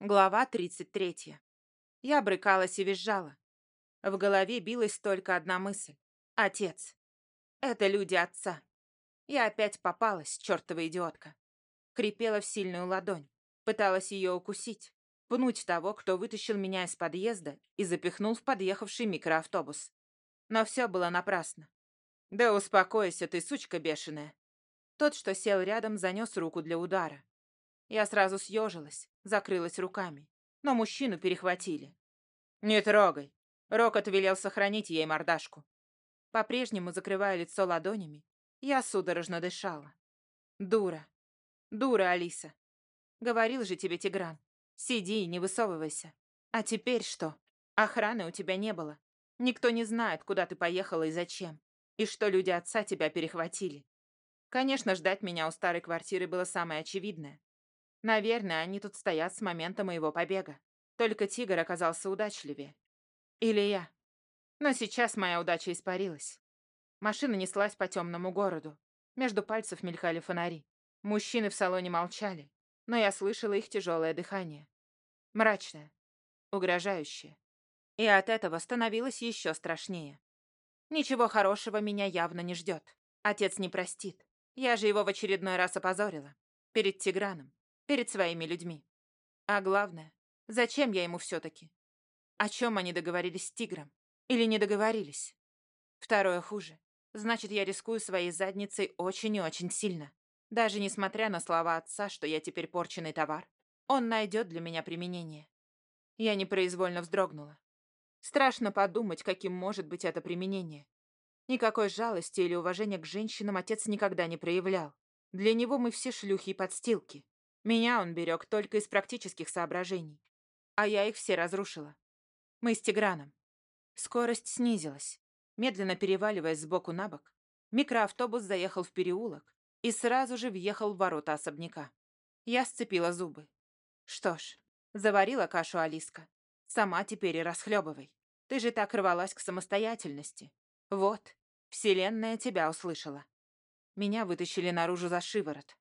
Глава 33. Я брыкалась и визжала. В голове билась только одна мысль. Отец. Это люди отца. Я опять попалась, чертова идиотка. Крепела в сильную ладонь. Пыталась ее укусить. Пнуть того, кто вытащил меня из подъезда и запихнул в подъехавший микроавтобус. Но все было напрасно. Да успокойся ты, сучка бешеная. Тот, что сел рядом, занес руку для удара. Я сразу съежилась, закрылась руками. Но мужчину перехватили. «Не трогай!» Рокот велел сохранить ей мордашку. По-прежнему, закрывая лицо ладонями, я судорожно дышала. «Дура! Дура, Алиса! Говорил же тебе Тигран. Сиди и не высовывайся. А теперь что? Охраны у тебя не было. Никто не знает, куда ты поехала и зачем. И что люди отца тебя перехватили. Конечно, ждать меня у старой квартиры было самое очевидное. Наверное, они тут стоят с момента моего побега. Только тигр оказался удачливее. Или я. Но сейчас моя удача испарилась. Машина неслась по темному городу. Между пальцев мелькали фонари. Мужчины в салоне молчали, но я слышала их тяжелое дыхание. Мрачное, угрожающее. И от этого становилось еще страшнее. Ничего хорошего меня явно не ждет. Отец не простит. Я же его в очередной раз опозорила. Перед Тиграном перед своими людьми. А главное, зачем я ему все-таки? О чем они договорились с тигром? Или не договорились? Второе хуже. Значит, я рискую своей задницей очень и очень сильно. Даже несмотря на слова отца, что я теперь порченный товар, он найдет для меня применение. Я непроизвольно вздрогнула. Страшно подумать, каким может быть это применение. Никакой жалости или уважения к женщинам отец никогда не проявлял. Для него мы все шлюхи и подстилки. Меня он берег только из практических соображений. А я их все разрушила. Мы с Тиграном. Скорость снизилась. Медленно переваливаясь сбоку на бок, микроавтобус заехал в переулок и сразу же въехал в ворота особняка. Я сцепила зубы. Что ж, заварила кашу Алиска. Сама теперь и расхлебывай. Ты же так рвалась к самостоятельности. Вот, вселенная тебя услышала. Меня вытащили наружу за шиворот.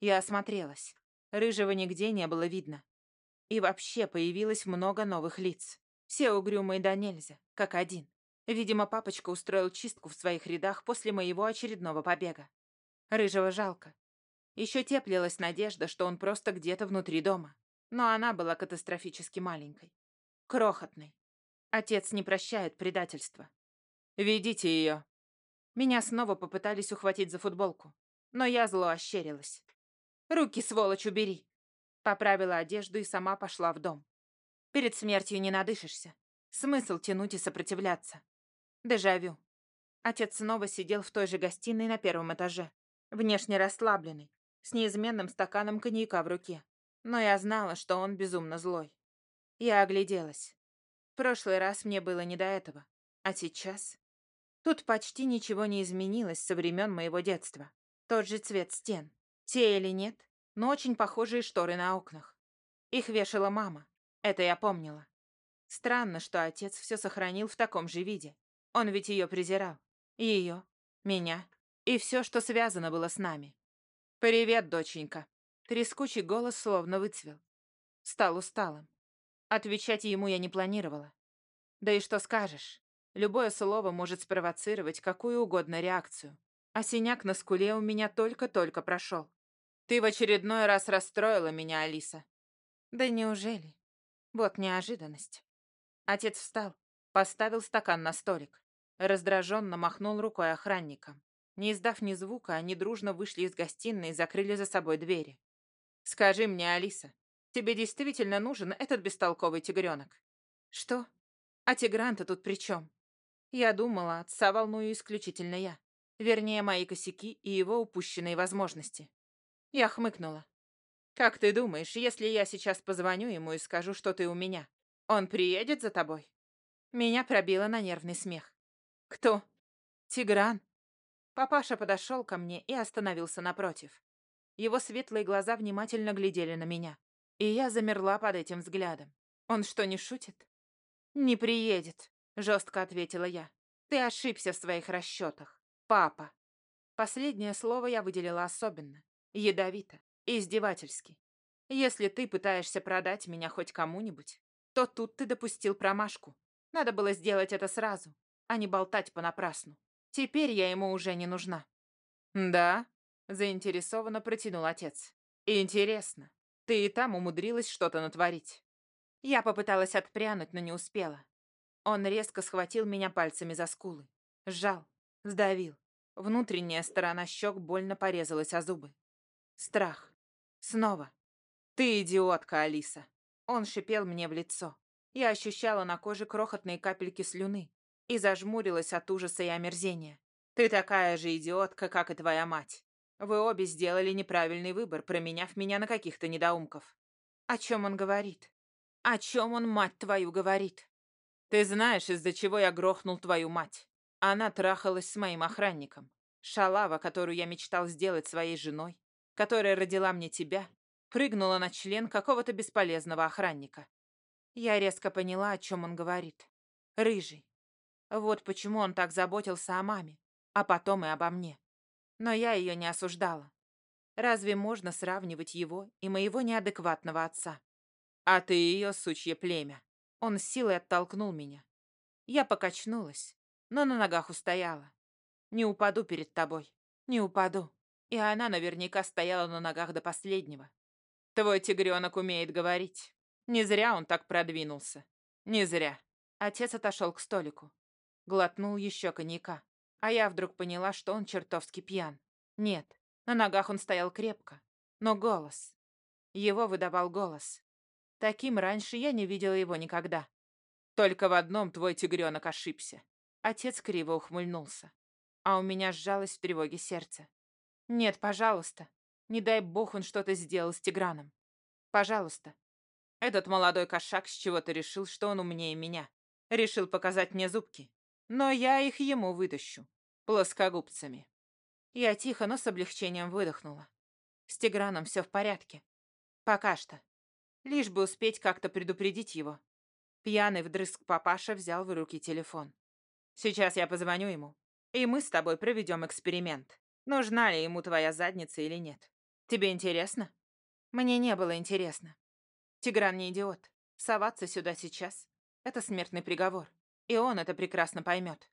Я осмотрелась. Рыжего нигде не было видно. И вообще появилось много новых лиц. Все угрюмые да нельзя, как один. Видимо, папочка устроил чистку в своих рядах после моего очередного побега. Рыжего жалко. Еще теплилась надежда, что он просто где-то внутри дома. Но она была катастрофически маленькой. Крохотной. Отец не прощает предательства. «Ведите ее». Меня снова попытались ухватить за футболку. Но я зло ощерилась. Руки, сволочь, убери!» Поправила одежду и сама пошла в дом. Перед смертью не надышишься. Смысл тянуть и сопротивляться. Дежавю. Отец снова сидел в той же гостиной на первом этаже. Внешне расслабленный, с неизменным стаканом коньяка в руке. Но я знала, что он безумно злой. Я огляделась. В прошлый раз мне было не до этого. А сейчас? Тут почти ничего не изменилось со времен моего детства. Тот же цвет стен, те или нет, но очень похожие шторы на окнах. Их вешала мама. Это я помнила. Странно, что отец все сохранил в таком же виде. Он ведь ее презирал. Ее, меня и все, что связано было с нами. «Привет, доченька». Трескучий голос словно выцвел. Стал усталым. Отвечать ему я не планировала. Да и что скажешь? Любое слово может спровоцировать какую угодно реакцию. А синяк на скуле у меня только-только прошел. Ты в очередной раз расстроила меня, Алиса. Да неужели? Вот неожиданность. Отец встал, поставил стакан на столик. Раздраженно махнул рукой охранникам. Не издав ни звука, они дружно вышли из гостиной и закрыли за собой двери. «Скажи мне, Алиса, тебе действительно нужен этот бестолковый тигренок?» «Что? А тигран-то тут при чем?» Я думала, отца волную исключительно я. Вернее, мои косяки и его упущенные возможности. Я хмыкнула. «Как ты думаешь, если я сейчас позвоню ему и скажу, что ты у меня, он приедет за тобой?» Меня пробило на нервный смех. «Кто?» «Тигран». Папаша подошел ко мне и остановился напротив. Его светлые глаза внимательно глядели на меня. И я замерла под этим взглядом. Он что, не шутит? «Не приедет», — жестко ответила я. «Ты ошибся в своих расчетах. Папа». Последнее слово я выделила особенно. Ядовито. Издевательски. Если ты пытаешься продать меня хоть кому-нибудь, то тут ты допустил промашку. Надо было сделать это сразу, а не болтать понапрасну. Теперь я ему уже не нужна». «Да?» — заинтересованно протянул отец. «Интересно, ты и там умудрилась что-то натворить?» Я попыталась отпрянуть, но не успела. Он резко схватил меня пальцами за скулы. Сжал, сдавил. Внутренняя сторона щек больно порезалась о зубы. Страх. Снова. «Ты идиотка, Алиса!» Он шипел мне в лицо. Я ощущала на коже крохотные капельки слюны и зажмурилась от ужаса и омерзения. «Ты такая же идиотка, как и твоя мать. Вы обе сделали неправильный выбор, променяв меня на каких-то недоумков». «О чем он говорит? О чем он, мать твою, говорит?» «Ты знаешь, из-за чего я грохнул твою мать?» Она трахалась с моим охранником. Шалава, которую я мечтал сделать своей женой, которая родила мне тебя, прыгнула на член какого-то бесполезного охранника. Я резко поняла, о чем он говорит. Рыжий. Вот почему он так заботился о маме, а потом и обо мне. Но я ее не осуждала. Разве можно сравнивать его и моего неадекватного отца? А ты ее сучье племя. Он с силой оттолкнул меня. Я покачнулась, но на ногах устояла. Не упаду перед тобой, не упаду. И она наверняка стояла на ногах до последнего. Твой тигренок умеет говорить. Не зря он так продвинулся. Не зря. Отец отошел к столику. Глотнул еще коньяка. А я вдруг поняла, что он чертовски пьян. Нет, на ногах он стоял крепко. Но голос. Его выдавал голос. Таким раньше я не видела его никогда. Только в одном твой тигренок ошибся. Отец криво ухмыльнулся. А у меня сжалось в тревоге сердце. Нет, пожалуйста. Не дай бог он что-то сделал с Тиграном. Пожалуйста. Этот молодой кошак с чего-то решил, что он умнее меня. Решил показать мне зубки. Но я их ему вытащу. Плоскогубцами. Я тихо, но с облегчением выдохнула. С Тиграном все в порядке. Пока что. Лишь бы успеть как-то предупредить его. Пьяный вдрызг папаша взял в руки телефон. Сейчас я позвоню ему, и мы с тобой проведем эксперимент. Нужна ли ему твоя задница или нет. Тебе интересно? Мне не было интересно. Тигран не идиот. Соваться сюда сейчас — это смертный приговор. И он это прекрасно поймет.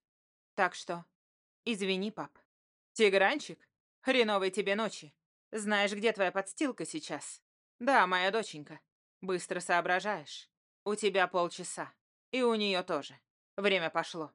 Так что, извини, пап. Тигранчик, хреновой тебе ночи. Знаешь, где твоя подстилка сейчас? Да, моя доченька. Быстро соображаешь. У тебя полчаса. И у нее тоже. Время пошло.